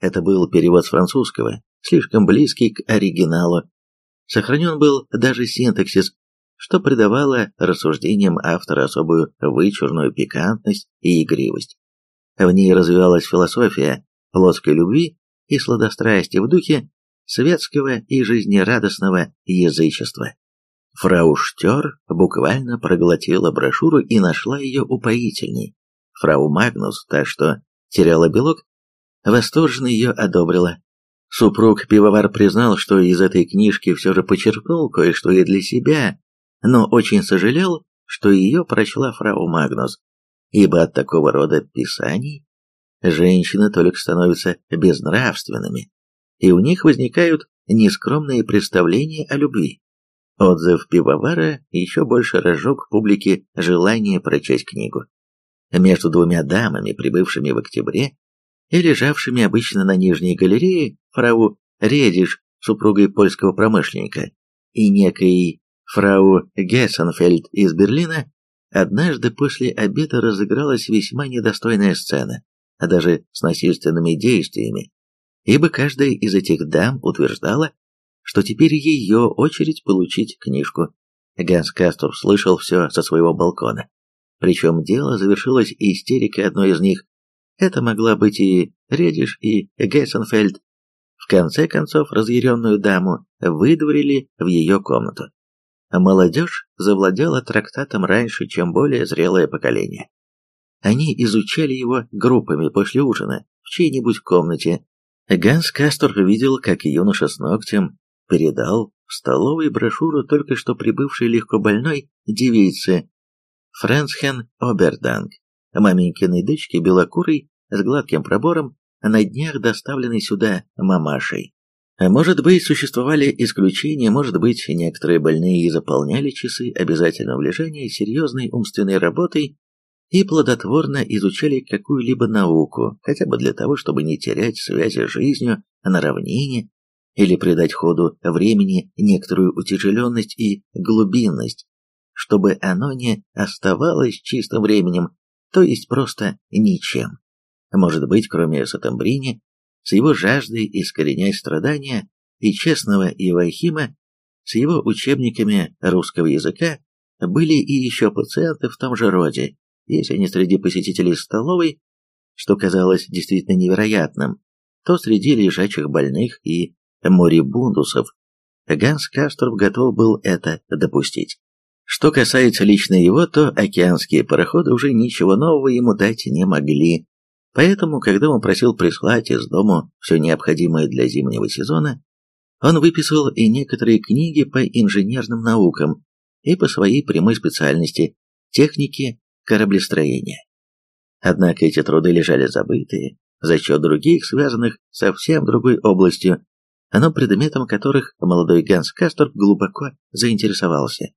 Это был перевод с французского, слишком близкий к оригиналу. Сохранен был даже синтаксис, что придавало рассуждениям автора особую вычурную пикантность и игривость. В ней развивалась философия плотской любви и сладострастия в духе светского и жизнерадостного язычества. Фрау Штер буквально проглотила брошюру и нашла ее упоительней. Фрау Магнус, та что теряла белок, восторженно ее одобрила. Супруг-пивовар признал, что из этой книжки все же почерпнул кое-что и для себя, но очень сожалел, что ее прочла фрау Магнус, ибо от такого рода писаний женщины только становятся безнравственными, и у них возникают нескромные представления о любви. Отзыв пивовара еще больше разжег публике желание прочесть книгу. Между двумя дамами, прибывшими в октябре, и лежавшими обычно на нижней галерее, фрау Редиш, супругой польского промышленника, и некой фрау Гессенфельд из Берлина, однажды после обеда разыгралась весьма недостойная сцена, а даже с насильственными действиями, ибо каждая из этих дам утверждала, что теперь ее очередь получить книжку. Ганс Кастов слышал все со своего балкона. Причем дело завершилось истерикой одной из них. Это могла быть и Редиш, и Гессенфельд. В конце концов, разъяренную даму выдворили в ее комнату. Молодежь завладела трактатом раньше, чем более зрелое поколение. Они изучали его группами после ужина в чьей-нибудь комнате. Ганс Кастор видел, как юноша с ногтем передал в столовой брошюру только что прибывшей легко больной девице Фрэнсхен Оберданг, маменькиной дочке белокурой с гладким пробором, на днях доставленной сюда мамашей. Может быть, существовали исключения, может быть, некоторые больные и заполняли часы обязательного лежания серьезной умственной работой и плодотворно изучали какую-либо науку, хотя бы для того, чтобы не терять связи с жизнью на равнине или придать ходу времени некоторую утяжеленность и глубинность, чтобы оно не оставалось чистым временем, то есть просто ничем. Может быть, кроме Сатамбрини, с его жаждой искоренять страдания, и честного Ивахима, с его учебниками русского языка, были и еще пациенты в том же роде, если не среди посетителей столовой, что казалось действительно невероятным, то среди лежачих больных и морибундусов, Ганс Кастров готов был это допустить. Что касается лично его, то океанские пароходы уже ничего нового ему дать не могли. Поэтому, когда он просил прислать из дому все необходимое для зимнего сезона, он выписал и некоторые книги по инженерным наукам и по своей прямой специальности – технике кораблестроения. Однако эти труды лежали забытые, за счет других, связанных совсем другой областью, но предметом которых молодой Ганс Касторп глубоко заинтересовался.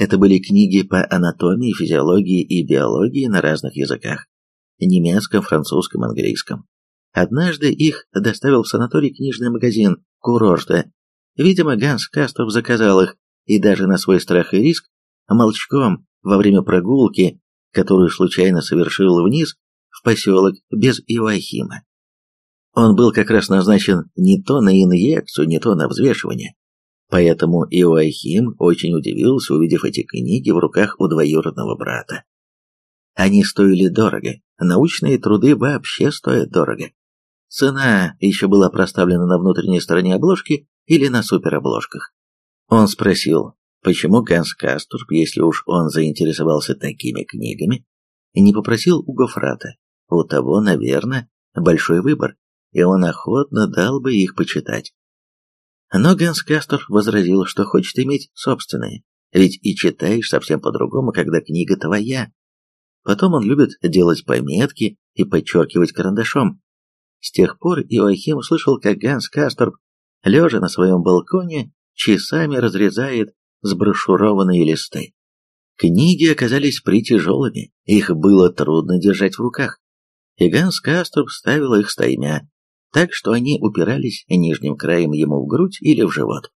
Это были книги по анатомии, физиологии и биологии на разных языках – немецком, французском, английском. Однажды их доставил в санаторий книжный магазин курорта. Видимо, Ганс Касторп заказал их, и даже на свой страх и риск, молчком во время прогулки, которую случайно совершил вниз в поселок без Ивахима. Он был как раз назначен не то на инъекцию, не то на взвешивание. Поэтому Иоахим очень удивился, увидев эти книги в руках у двоюродного брата. Они стоили дорого, научные труды вообще стоят дорого. Цена еще была проставлена на внутренней стороне обложки или на суперобложках. Он спросил, почему Ганс Кастурб, если уж он заинтересовался такими книгами, не попросил у Гофрата. У того, наверное, большой выбор, и он охотно дал бы их почитать. Но Ганс Кастор возразил, что хочет иметь собственные, ведь и читаешь совсем по-другому, когда книга твоя. Потом он любит делать пометки и подчеркивать карандашом. С тех пор Иоахим услышал, как Ганс Касторб, лежа на своем балконе, часами разрезает сброшурованные листы. Книги оказались притяжелыми, их было трудно держать в руках. И Ганс Касторб ставил их стаймя, так что они упирались нижним краем ему в грудь или в живот.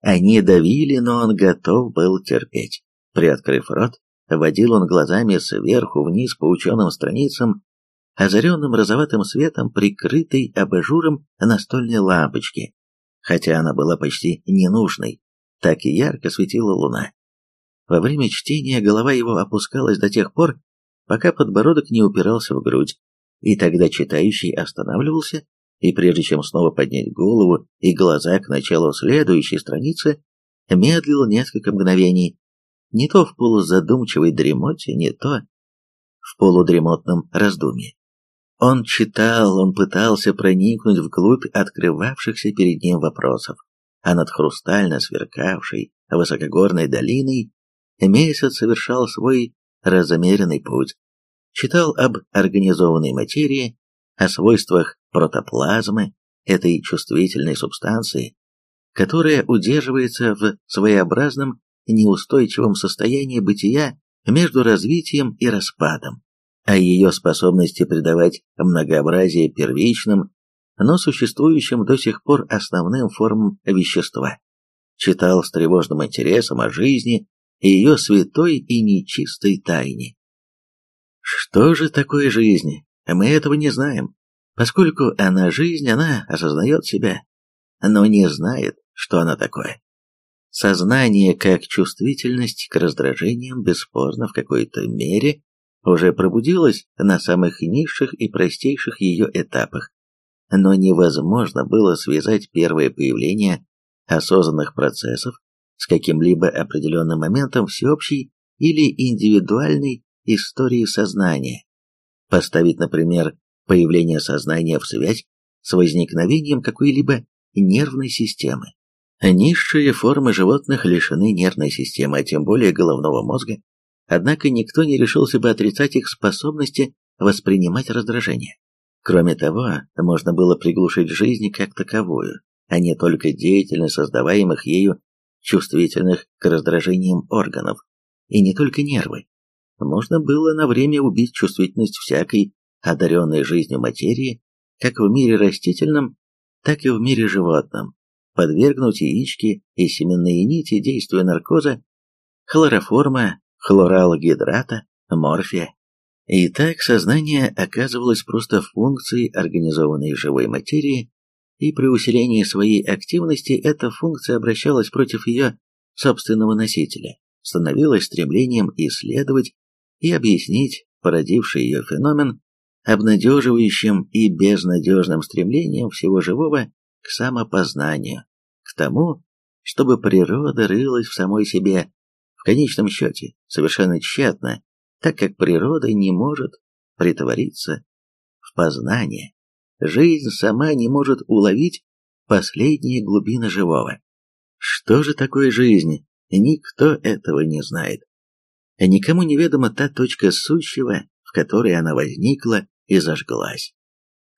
Они давили, но он готов был терпеть. Приоткрыв рот, водил он глазами сверху вниз по ученым страницам, озаренным розоватым светом, прикрытой абажуром настольной лампочки, хотя она была почти ненужной, так и ярко светила луна. Во время чтения голова его опускалась до тех пор, пока подбородок не упирался в грудь, и тогда читающий останавливался, и прежде чем снова поднять голову и глаза к началу следующей страницы, медлил несколько мгновений, не то в полузадумчивой дремоте, не то в полудремотном раздумье. Он читал, он пытался проникнуть вглубь открывавшихся перед ним вопросов, а над хрустально сверкавшей высокогорной долиной месяц совершал свой размеренный путь. Читал об организованной материи, о свойствах протоплазмы, этой чувствительной субстанции, которая удерживается в своеобразном неустойчивом состоянии бытия между развитием и распадом, о ее способности придавать многообразие первичным, но существующим до сих пор основным формам вещества. Читал с тревожным интересом о жизни и ее святой и нечистой тайне. Что же такое жизнь? Мы этого не знаем. Поскольку она жизнь, она осознает себя, но не знает, что она такое. Сознание как чувствительность к раздражениям бесспорно в какой-то мере уже пробудилось на самых низших и простейших ее этапах, но невозможно было связать первое появление осознанных процессов с каким-либо определенным моментом всеобщей или индивидуальной истории сознания. Поставить, например, появление сознания в связь с возникновением какой-либо нервной системы. Низшие формы животных лишены нервной системы, а тем более головного мозга, однако никто не решился бы отрицать их способности воспринимать раздражение. Кроме того, можно было приглушить жизнь как таковую, а не только деятельность создаваемых ею чувствительных к раздражениям органов, и не только нервы. Можно было на время убить чувствительность всякой одаренной жизнью материи, как в мире растительном, так и в мире животном, подвергнуть яички и семенные нити действию наркоза, хлороформа, хлоралгидрата, морфия. И так сознание оказывалось просто функцией организованной живой материи, и при усилении своей активности эта функция обращалась против ее собственного носителя, становилась стремлением исследовать и объяснить породивший ее феномен обнадеживающим и безнадежным стремлением всего живого к самопознанию, к тому, чтобы природа рылась в самой себе, в конечном счете, совершенно тщетно, так как природа не может притвориться в познание. Жизнь сама не может уловить последние глубины живого. Что же такое жизнь? Никто этого не знает. Никому неведома та точка сущего, в которой она возникла и зажглась.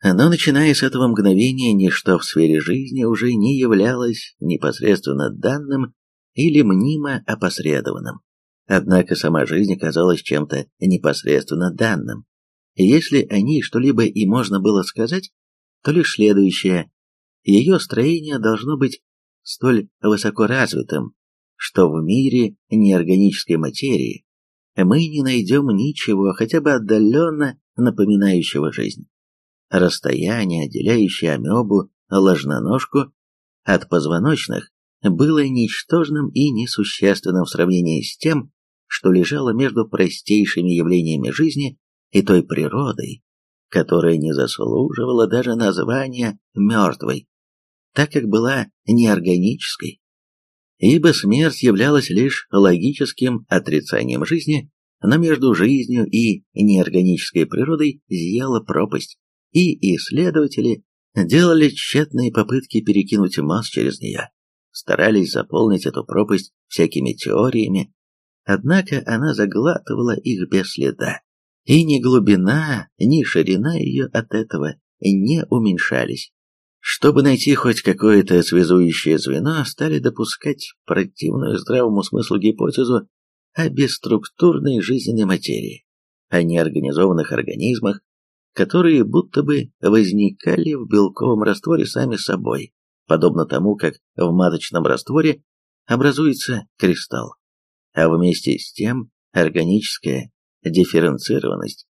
Но начиная с этого мгновения, ничто в сфере жизни уже не являлось непосредственно данным или мнимо опосредованным. Однако сама жизнь казалась чем-то непосредственно данным. Если о ней что-либо и можно было сказать, то лишь следующее. Ее строение должно быть столь высоко развитым, что в мире неорганической материи мы не найдем ничего хотя бы отдаленно напоминающего жизнь. Расстояние, отделяющее амебу, ложноножку от позвоночных, было ничтожным и несущественным в сравнении с тем, что лежало между простейшими явлениями жизни и той природой, которая не заслуживала даже названия мертвой, так как была неорганической. Ибо смерть являлась лишь логическим отрицанием жизни, но между жизнью и неорганической природой зияла пропасть, и исследователи делали тщетные попытки перекинуть мост через нее, старались заполнить эту пропасть всякими теориями, однако она заглатывала их без следа, и ни глубина, ни ширина ее от этого не уменьшались. Чтобы найти хоть какое-то связующее звено, стали допускать противную здравому смыслу гипотезу о бесструктурной жизненной материи, о неорганизованных организмах, которые будто бы возникали в белковом растворе сами собой, подобно тому, как в маточном растворе образуется кристалл. А вместе с тем органическая дифференцированность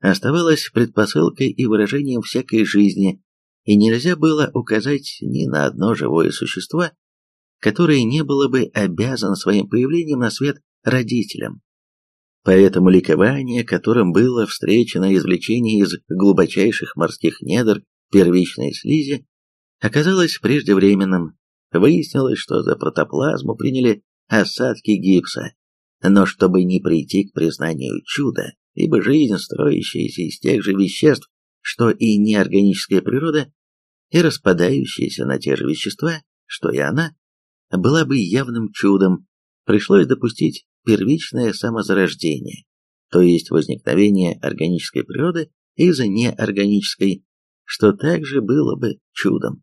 оставалась предпосылкой и выражением всякой жизни, и нельзя было указать ни на одно живое существо, которое не было бы обязано своим появлением на свет родителям. Поэтому ликование, которым было встречено извлечение из глубочайших морских недр первичной слизи, оказалось преждевременным. Выяснилось, что за протоплазму приняли осадки гипса. Но чтобы не прийти к признанию чуда, ибо жизнь, строящаяся из тех же веществ, что и неорганическая природа, и распадающаяся на те же вещества, что и она, была бы явным чудом, пришлось допустить первичное самозарождение, то есть возникновение органической природы из неорганической, что также было бы чудом.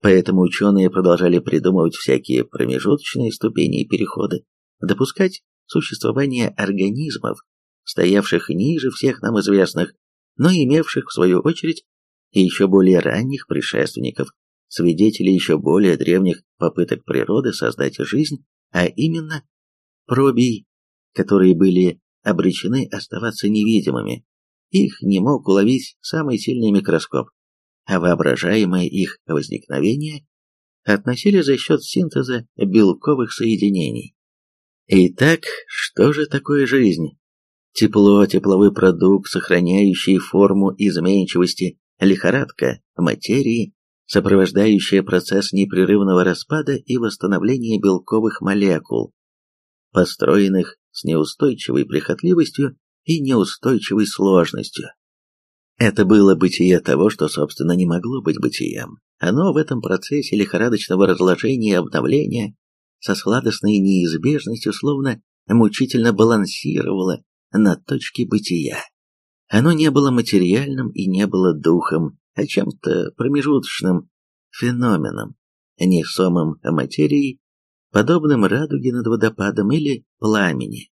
Поэтому ученые продолжали придумывать всякие промежуточные ступени и переходы, допускать существование организмов, стоявших ниже всех нам известных, но имевших, в свою очередь, и еще более ранних предшественников, свидетелей еще более древних попыток природы создать жизнь, а именно пробий, которые были обречены оставаться невидимыми. Их не мог уловить самый сильный микроскоп, а воображаемое их возникновение относили за счет синтеза белковых соединений. Итак, что же такое жизнь? Тепло, тепловой продукт, сохраняющий форму изменчивости, лихорадка материи, сопровождающая процесс непрерывного распада и восстановления белковых молекул, построенных с неустойчивой прихотливостью и неустойчивой сложностью. Это было бытие того, что, собственно, не могло быть бытием. Оно в этом процессе лихорадочного разложения и обновления со сладостной неизбежностью словно мучительно балансировало на точке бытия. Оно не было материальным и не было духом, а чем-то промежуточным феноменом, несомым материей подобным радуге над водопадом или пламени.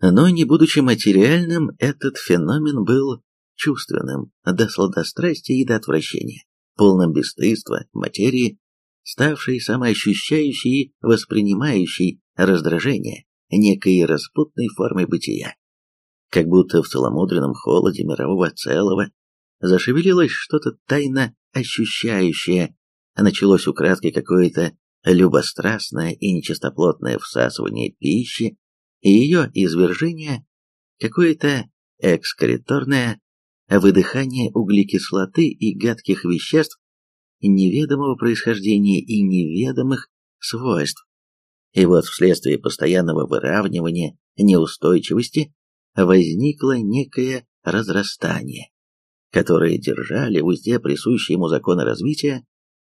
Но не будучи материальным, этот феномен был чувственным, до сладострастия и до отвращения, полным бесстыдства, материи, ставшей самоощущающей и воспринимающей раздражение, некой распутной формой бытия. Как будто в целомудренном холоде мирового целого зашевелилось что-то тайно ощущающее, началось украдкой какое-то любострастное и нечистоплотное всасывание пищи и ее извержение, какое-то экскреторное выдыхание углекислоты и гадких веществ неведомого происхождения и неведомых свойств. И вот вследствие постоянного выравнивания неустойчивости возникло некое разрастание, которое держали в узде присущие ему законы развития,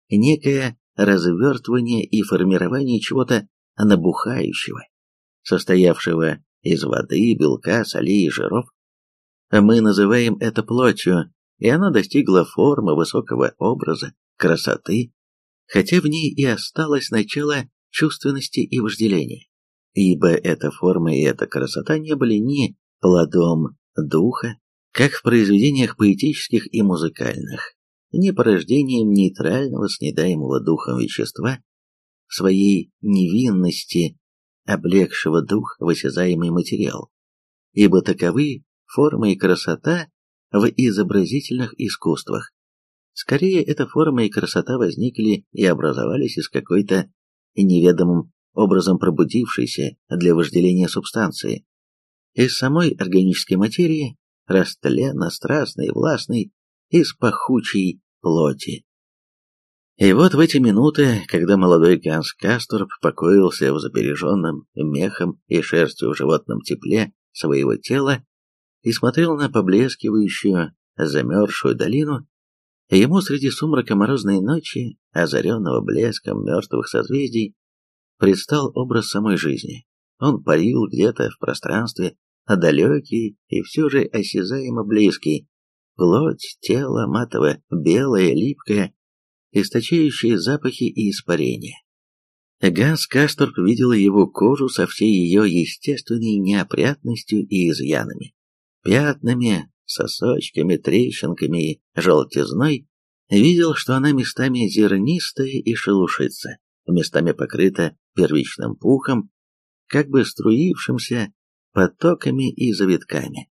некое развертывание и формирование чего-то набухающего, состоявшего из воды, белка, солей и жиров. Мы называем это плотью, и она достигла формы высокого образа, красоты, хотя в ней и осталось начало чувственности и вожделения, ибо эта форма и эта красота не были ни плодом духа, как в произведениях поэтических и музыкальных, не порождением нейтрального снедаемого духом вещества, своей невинности, облегшего дух в осязаемый материал, ибо таковы форма и красота в изобразительных искусствах. Скорее, эта форма и красота возникли и образовались из какой-то неведомым образом пробудившейся для вожделения субстанции, из самой органической материи, растленно, страстной, властной, из пахучей плоти. И вот в эти минуты, когда молодой Ганс Касторп покоился в забереженном мехом и шерстью в животном тепле своего тела и смотрел на поблескивающую, замерзшую долину, ему среди сумрака морозной ночи, озаренного блеском мертвых созвездий, предстал образ самой жизни. Он парил где-то в пространстве, далекий и все же осязаемо близкий, Плоть, тело матово-белое, липкое, источающее запахи и испарения. Ганс Касторп видел его кожу со всей ее естественной неопрятностью и изъянами. Пятнами, сосочками, трещинками и желтизной, видел, что она местами зернистая и шелушится, местами покрыта первичным пухом, как бы струившимся потоками и завитками.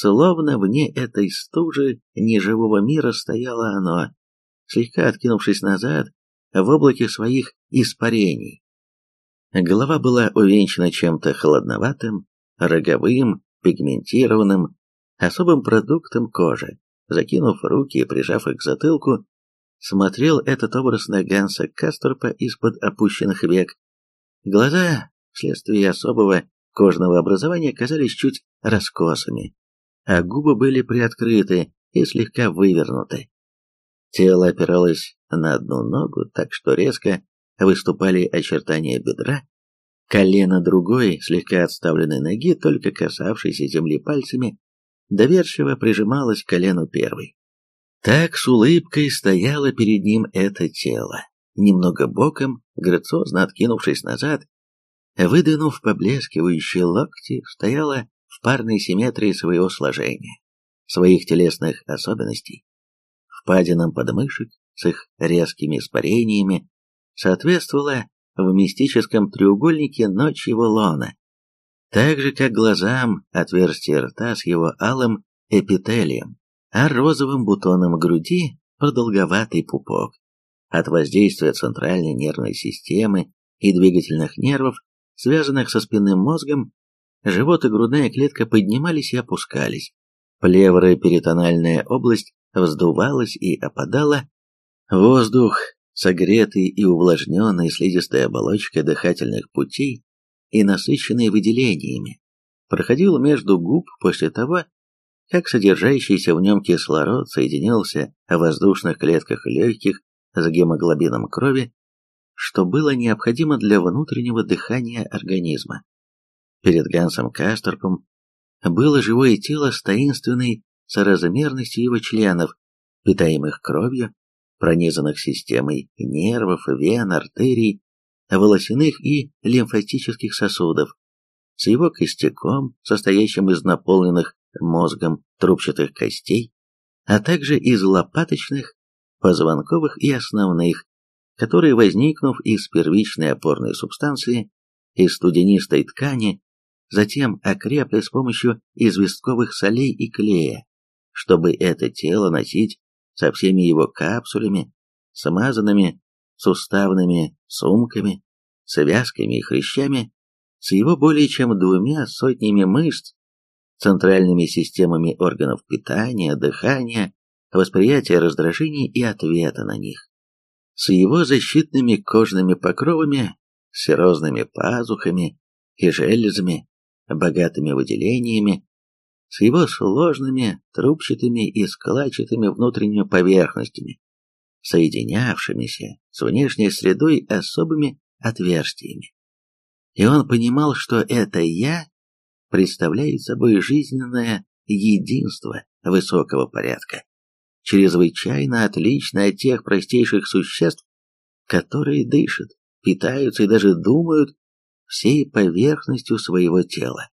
Словно вне этой стужи неживого мира стояло оно, слегка откинувшись назад в облаке своих испарений. Голова была увенчана чем-то холодноватым, роговым, пигментированным, особым продуктом кожи. Закинув руки и прижав их к затылку, смотрел этот образ на Ганса Касторпа из-под опущенных век. Глаза, вследствие особого кожного образования, казались чуть раскосыми, а губы были приоткрыты и слегка вывернуты. Тело опиралось на одну ногу, так что резко выступали очертания бедра, колено другой, слегка отставленной ноги, только касавшейся земли пальцами, доверчиво прижималось к колену первой. Так с улыбкой стояло перед ним это тело, немного боком, грациозно откинувшись назад, выдвинув поблескивающие локти, стояла в парной симметрии своего сложения, своих телесных особенностей, впадинам подмышек с их резкими испарениями, соответствовала в мистическом треугольнике ночьего лона, так же, как глазам отверстие рта с его алым эпителием, а розовым бутоном груди продолговатый пупок. От воздействия центральной нервной системы и двигательных нервов, связанных со спинным мозгом, живот и грудная клетка поднимались и опускались. Плевроперитональная область вздувалась и опадала. Воздух, согретый и увлажненный слизистая оболочка дыхательных путей и насыщенный выделениями, проходил между губ после того, как содержащийся в нем кислород соединился в воздушных клетках легких с гемоглобином крови, что было необходимо для внутреннего дыхания организма. Перед Гансом Касторпом было живое тело с таинственной соразмерностью его членов, питаемых кровью, пронизанных системой нервов, вен, артерий, волосяных и лимфатических сосудов, с его костяком, состоящим из наполненных мозгом трубчатых костей, а также из лопаточных, позвонковых и основных, которые, возникнув из первичной опорной субстанции, из студенистой ткани, затем окрепли с помощью известковых солей и клея, чтобы это тело носить со всеми его капсулями, смазанными суставными сумками, связками и хрящами, с его более чем двумя сотнями мышц, центральными системами органов питания, дыхания, восприятия раздражений и ответа на них, с его защитными кожными покровами, серозными пазухами и железами, богатыми выделениями, с его сложными, трубчатыми и складчатыми внутренними поверхностями, соединявшимися с внешней средой особыми отверстиями. И он понимал, что это «я» представляет собой жизненное единство высокого порядка, чрезвычайно отлично от тех простейших существ, которые дышат, питаются и даже думают всей поверхностью своего тела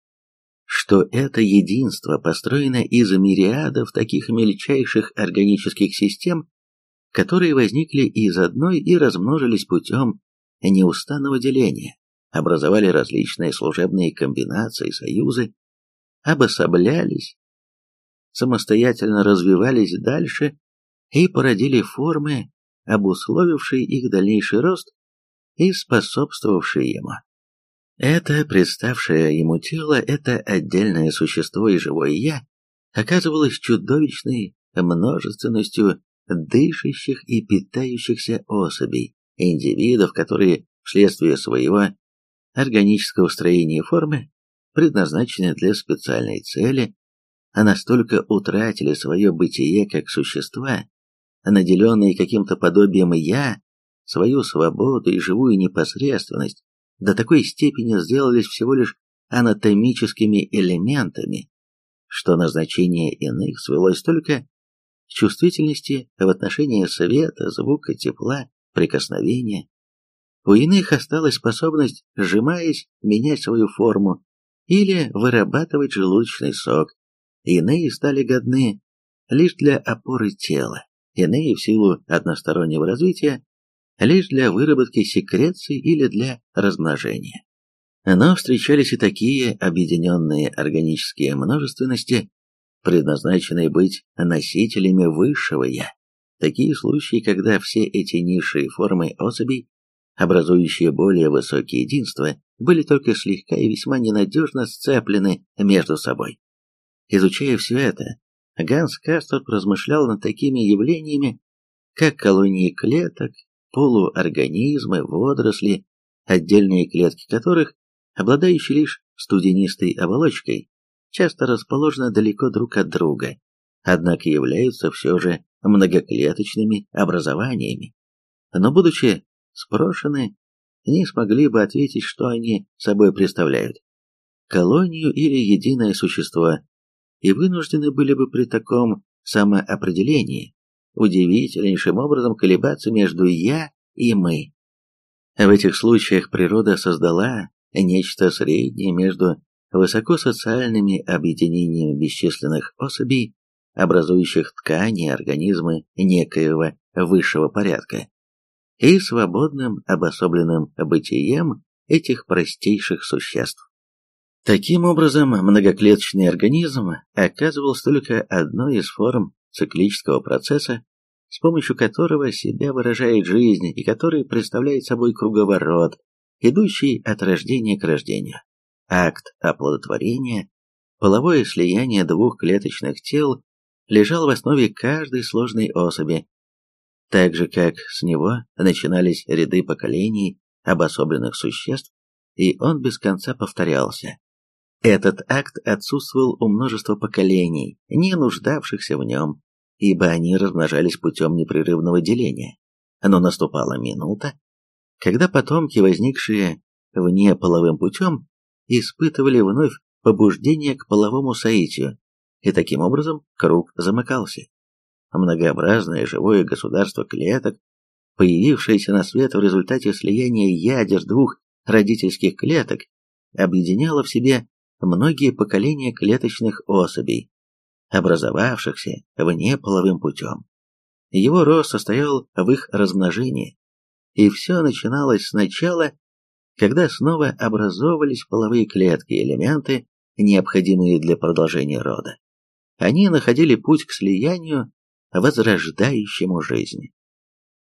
что это единство построено из мириадов таких мельчайших органических систем, которые возникли из одной и размножились путем неустанного деления, образовали различные служебные комбинации, союзы, обособлялись, самостоятельно развивались дальше и породили формы, обусловившие их дальнейший рост и способствовавшие ему. Это представшее ему тело, это отдельное существо и живое «я» оказывалось чудовищной множественностью дышащих и питающихся особей, индивидов, которые вследствие своего органического строения и формы, предназначены для специальной цели, а настолько утратили свое бытие как существа, наделенные каким-то подобием «я», свою свободу и живую непосредственность, до такой степени сделались всего лишь анатомическими элементами, что назначение иных свелось только к чувствительности в отношении света, звука, тепла, прикосновения. У иных осталась способность, сжимаясь, менять свою форму или вырабатывать желудочный сок. Иные стали годны лишь для опоры тела, иные в силу одностороннего развития лишь для выработки секреций или для размножения. Но встречались и такие объединенные органические множественности, предназначенные быть носителями высшего «я». Такие случаи, когда все эти низшие формы особей, образующие более высокие единства, были только слегка и весьма ненадежно сцеплены между собой. Изучая все это, Ганс Касторп размышлял над такими явлениями, как колонии клеток, полуорганизмы, водоросли, отдельные клетки которых, обладающие лишь студенистой оболочкой, часто расположены далеко друг от друга, однако являются все же многоклеточными образованиями. Но будучи спрошены, не смогли бы ответить, что они собой представляют. Колонию или единое существо, и вынуждены были бы при таком самоопределении удивительнейшим образом колебаться между «я» и «мы». В этих случаях природа создала нечто среднее между высокосоциальными объединениями бесчисленных особей, образующих ткани организмы некоего высшего порядка, и свободным обособленным бытием этих простейших существ. Таким образом, многоклеточный организм оказывался только одной из форм циклического процесса, с помощью которого себя выражает жизнь и который представляет собой круговорот, идущий от рождения к рождению. Акт оплодотворения, половое слияние двух клеточных тел лежал в основе каждой сложной особи, так же как с него начинались ряды поколений обособленных существ, и он без конца повторялся. Этот акт отсутствовал у множества поколений, не нуждавшихся в нем, ибо они размножались путем непрерывного деления. Но наступала минута, когда потомки, возникшие вне половым путем, испытывали вновь побуждение к половому соитию, и таким образом круг замыкался. Многообразное живое государство клеток, появившееся на свет в результате слияния ядер двух родительских клеток, объединяло в себе многие поколения клеточных особей, образовавшихся вне половым путем. Его рост состоял в их размножении, и все начиналось сначала, когда снова образовывались половые клетки, элементы, необходимые для продолжения рода. Они находили путь к слиянию, возрождающему жизнь.